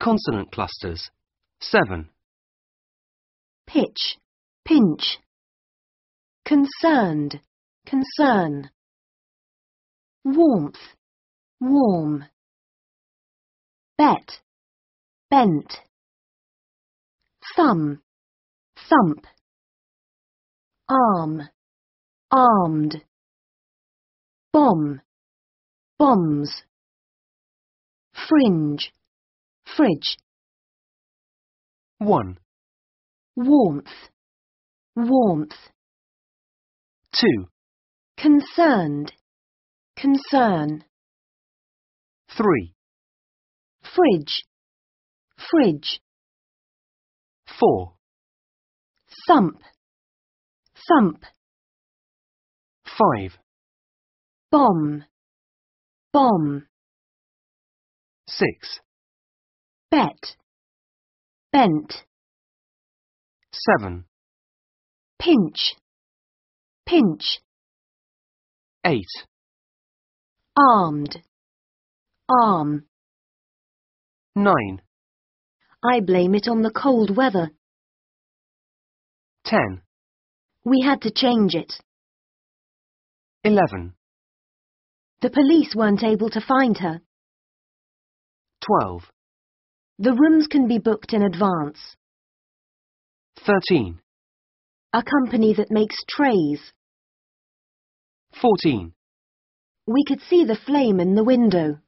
Consonant clusters. 7. pitch, pinch. Concerned, concern. Warmth, warm. Bet, bent. Thumb, thump. Arm, armed. Bomb, bombs. Fringe, fridge. 1. Warmth, warmth. 2. Concerned, concern. 3. Fridge, fridge. 4. Thump, thump. 5. Bomb, bomb. 6. Bet, bent. 7. Pinch, pinch. 8. Armed, arm. 9. I blame it on the cold weather. 10. We had to change it. 11. The police weren't able to find her. 12. The rooms can be booked in advance. 13. A company that makes trays. 14. We could see the flame in the window.